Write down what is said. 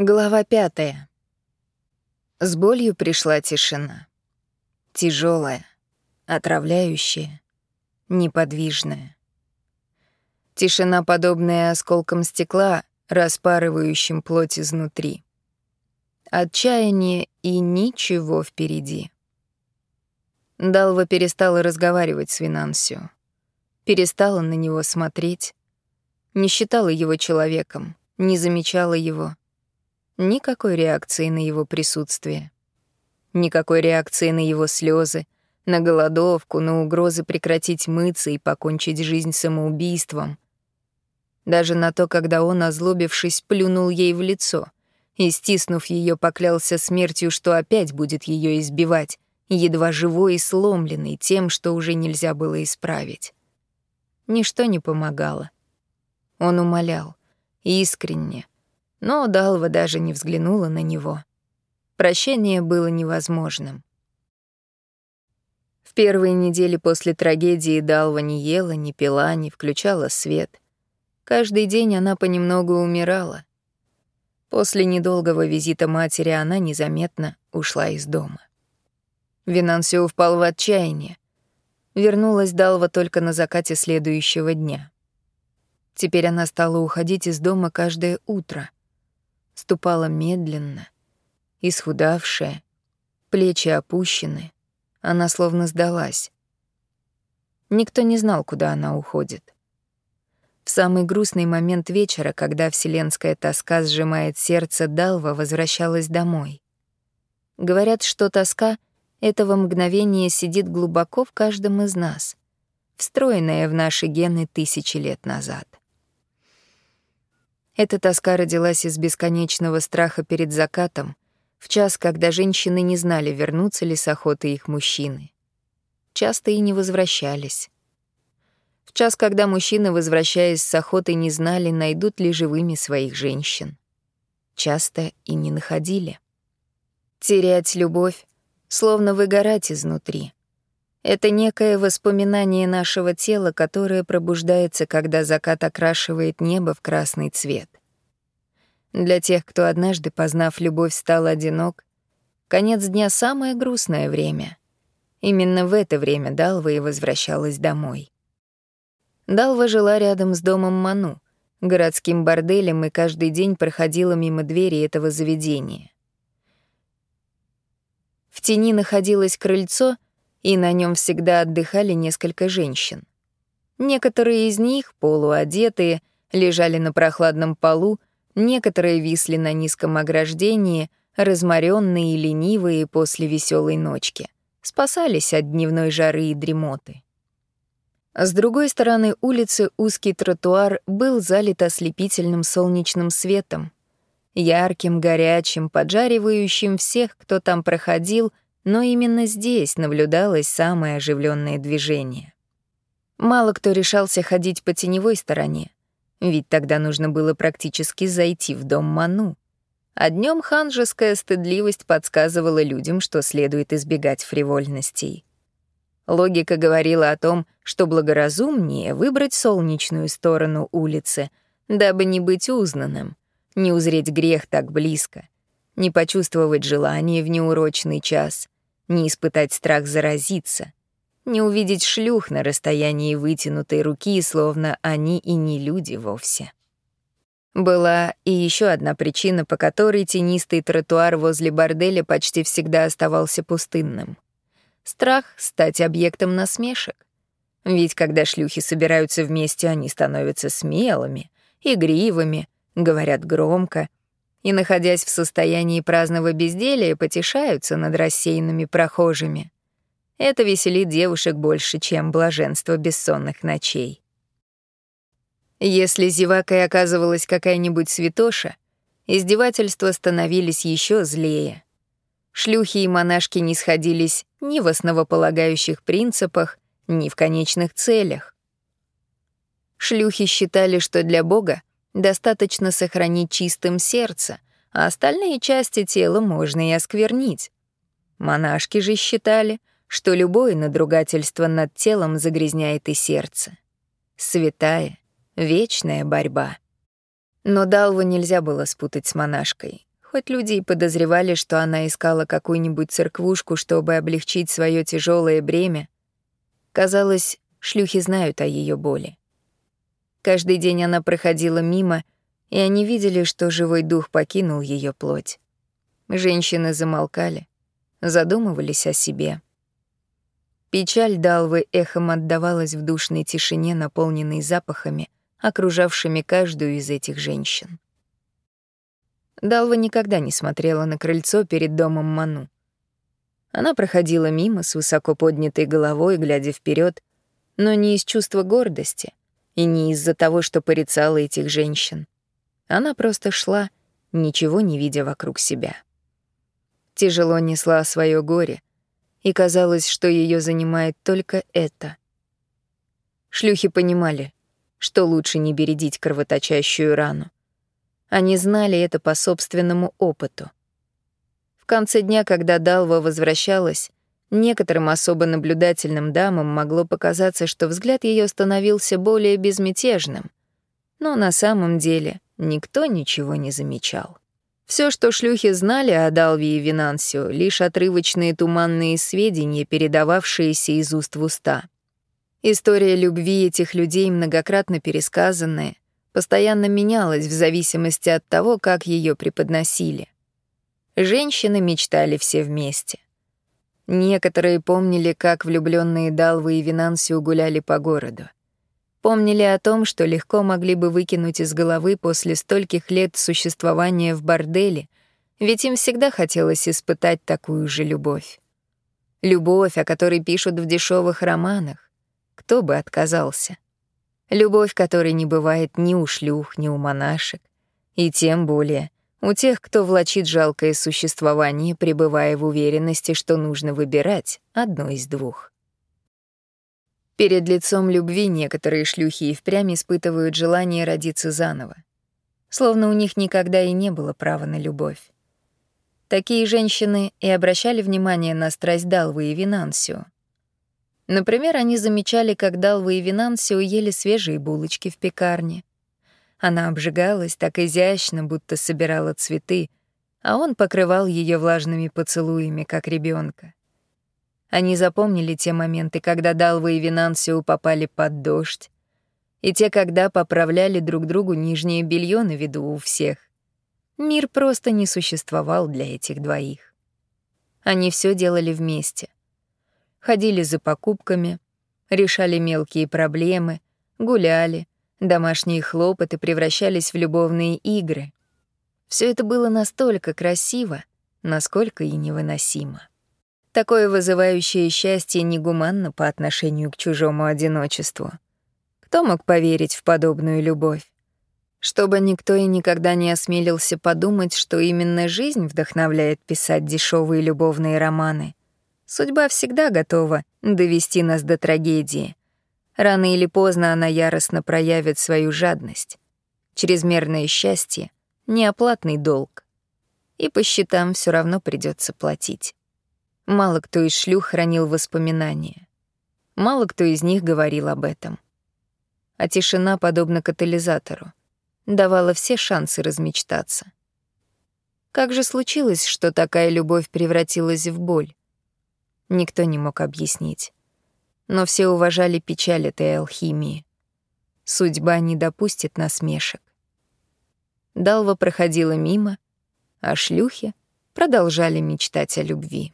Глава пятая. С болью пришла тишина. Тяжелая, отравляющая, неподвижная. Тишина, подобная осколкам стекла, распарывающим плоть изнутри. Отчаяние и ничего впереди. Далва перестала разговаривать с Винансио. Перестала на него смотреть. Не считала его человеком, не замечала его — Никакой реакции на его присутствие. Никакой реакции на его слезы, на голодовку, на угрозы прекратить мыться и покончить жизнь самоубийством. Даже на то, когда он, озлобившись, плюнул ей в лицо и, стиснув ее, поклялся смертью, что опять будет ее избивать, едва живой и сломленный тем, что уже нельзя было исправить. Ничто не помогало. Он умолял, искренне, но Далва даже не взглянула на него. Прощение было невозможным. В первые недели после трагедии Далва не ела, не пила, не включала свет. Каждый день она понемногу умирала. После недолгого визита матери она незаметно ушла из дома. Винансио впал в отчаяние. Вернулась Далва только на закате следующего дня. Теперь она стала уходить из дома каждое утро — ступала медленно, исхудавшая, плечи опущены, она словно сдалась. Никто не знал, куда она уходит. В самый грустный момент вечера, когда вселенская тоска сжимает сердце, Далва возвращалась домой. Говорят, что тоска этого мгновения сидит глубоко в каждом из нас, встроенная в наши гены тысячи лет назад. Эта тоска родилась из бесконечного страха перед закатом, в час, когда женщины не знали, вернутся ли с охоты их мужчины. Часто и не возвращались. В час, когда мужчины, возвращаясь с охоты, не знали, найдут ли живыми своих женщин. Часто и не находили. Терять любовь, словно выгорать изнутри. Это некое воспоминание нашего тела, которое пробуждается, когда закат окрашивает небо в красный цвет. Для тех, кто однажды, познав любовь, стал одинок, конец дня — самое грустное время. Именно в это время Далва и возвращалась домой. Далва жила рядом с домом Ману, городским борделем, и каждый день проходила мимо двери этого заведения. В тени находилось крыльцо — и на нем всегда отдыхали несколько женщин. Некоторые из них, полуодетые, лежали на прохладном полу, некоторые висли на низком ограждении, разморенные и ленивые после веселой ночки, спасались от дневной жары и дремоты. С другой стороны улицы узкий тротуар был залит ослепительным солнечным светом, ярким, горячим, поджаривающим всех, кто там проходил — но именно здесь наблюдалось самое оживленное движение. Мало кто решался ходить по теневой стороне, ведь тогда нужно было практически зайти в дом Ману. А днем ханжеская стыдливость подсказывала людям, что следует избегать фривольностей. Логика говорила о том, что благоразумнее выбрать солнечную сторону улицы, дабы не быть узнанным, не узреть грех так близко, не почувствовать желание в неурочный час — не испытать страх заразиться, не увидеть шлюх на расстоянии вытянутой руки, словно они и не люди вовсе. Была и еще одна причина, по которой тенистый тротуар возле борделя почти всегда оставался пустынным. Страх стать объектом насмешек. Ведь когда шлюхи собираются вместе, они становятся смелыми, игривыми, говорят громко, и, находясь в состоянии праздного безделия, потешаются над рассеянными прохожими. Это веселит девушек больше, чем блаженство бессонных ночей. Если зевакой оказывалась какая-нибудь святоша, издевательства становились еще злее. Шлюхи и монашки не сходились ни в основополагающих принципах, ни в конечных целях. Шлюхи считали, что для Бога Достаточно сохранить чистым сердце, а остальные части тела можно и осквернить. Монашки же считали, что любое надругательство над телом загрязняет и сердце. Святая, вечная борьба. Но Далву нельзя было спутать с монашкой. Хоть люди и подозревали, что она искала какую-нибудь церквушку, чтобы облегчить свое тяжелое бремя, казалось, шлюхи знают о ее боли. Каждый день она проходила мимо, и они видели, что живой дух покинул ее плоть. Женщины замолкали, задумывались о себе. Печаль Далвы эхом отдавалась в душной тишине, наполненной запахами, окружавшими каждую из этих женщин. Далва никогда не смотрела на крыльцо перед домом Ману. Она проходила мимо с высоко поднятой головой, глядя вперед, но не из чувства гордости и не из-за того, что порицала этих женщин. Она просто шла, ничего не видя вокруг себя. Тяжело несла свое горе, и казалось, что ее занимает только это. Шлюхи понимали, что лучше не бередить кровоточащую рану. Они знали это по собственному опыту. В конце дня, когда Далва возвращалась, некоторым особо наблюдательным дамам могло показаться, что взгляд ее становился более безмятежным. Но на самом деле никто ничего не замечал. Все, что шлюхи знали о Далве и Винансио, лишь отрывочные туманные сведения, передававшиеся из уст в уста. История любви этих людей, многократно пересказанная, постоянно менялась в зависимости от того, как ее преподносили. Женщины мечтали все вместе. Некоторые помнили, как влюбленные Далвы и Винансио гуляли по городу. Помнили о том, что легко могли бы выкинуть из головы после стольких лет существования в борделе, ведь им всегда хотелось испытать такую же любовь. Любовь, о которой пишут в дешевых романах. Кто бы отказался? Любовь, которой не бывает ни у шлюх, ни у монашек, и тем более у тех, кто влачит жалкое существование, пребывая в уверенности, что нужно выбирать одно из двух. Перед лицом любви некоторые шлюхи и впрямь испытывают желание родиться заново. Словно у них никогда и не было права на любовь. Такие женщины и обращали внимание на страсть Далвы и Винансио — Например, они замечали, как Далва и Винансио ели свежие булочки в пекарне. Она обжигалась так изящно, будто собирала цветы, а он покрывал ее влажными поцелуями, как ребенка. Они запомнили те моменты, когда Далва и Винансио попали под дождь, и те, когда поправляли друг другу нижнее белье на виду у всех. Мир просто не существовал для этих двоих. Они все делали вместе ходили за покупками, решали мелкие проблемы, гуляли, домашние хлопоты превращались в любовные игры. Все это было настолько красиво, насколько и невыносимо. Такое вызывающее счастье негуманно по отношению к чужому одиночеству. Кто мог поверить в подобную любовь? Чтобы никто и никогда не осмелился подумать, что именно жизнь вдохновляет писать дешевые любовные романы, Судьба всегда готова довести нас до трагедии. Рано или поздно она яростно проявит свою жадность. Чрезмерное счастье — неоплатный долг. И по счетам все равно придется платить. Мало кто из шлюх хранил воспоминания. Мало кто из них говорил об этом. А тишина, подобно катализатору, давала все шансы размечтаться. Как же случилось, что такая любовь превратилась в боль? никто не мог объяснить. Но все уважали печаль этой алхимии. Судьба не допустит насмешек. Далва проходила мимо, а шлюхи продолжали мечтать о любви.